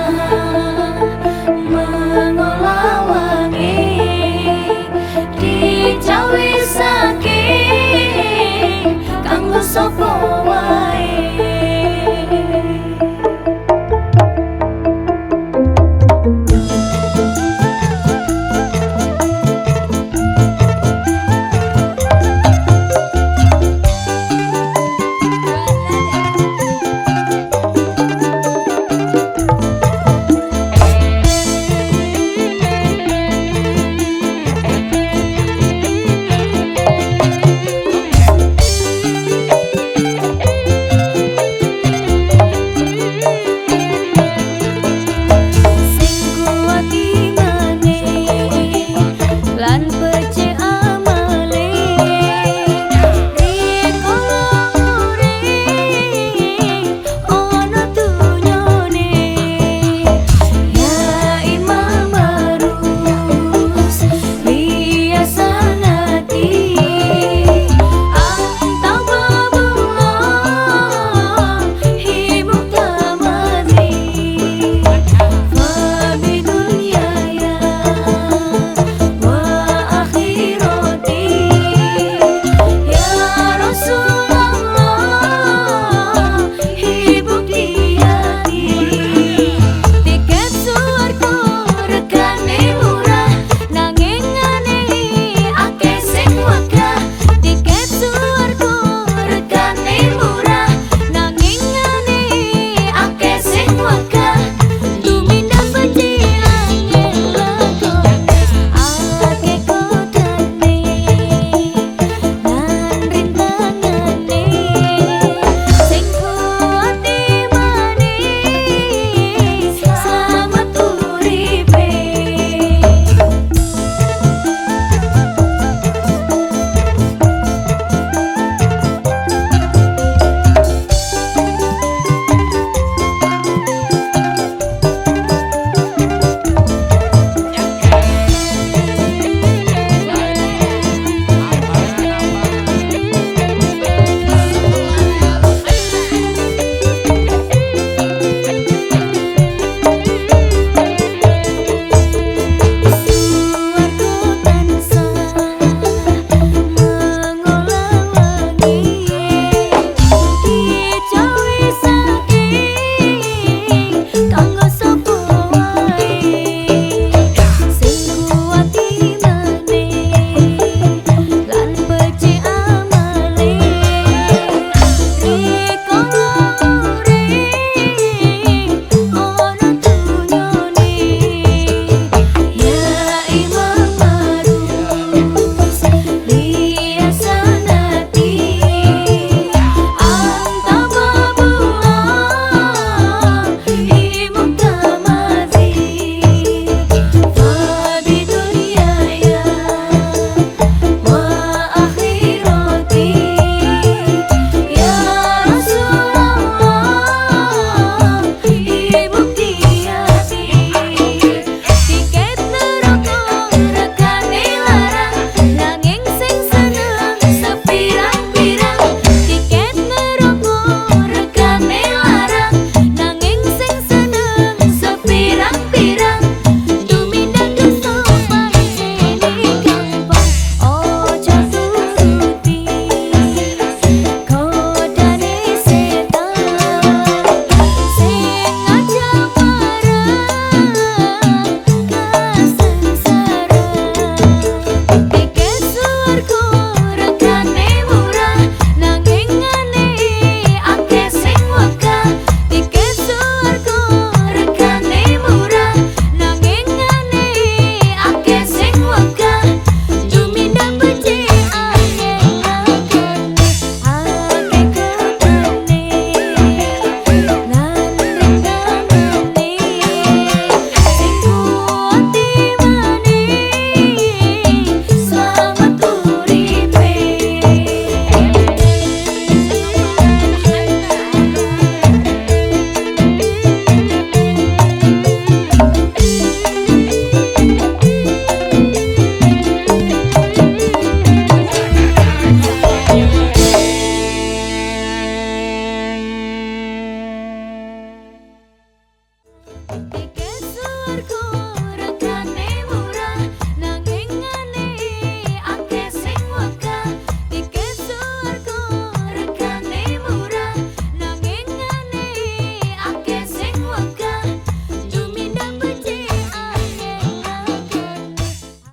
sound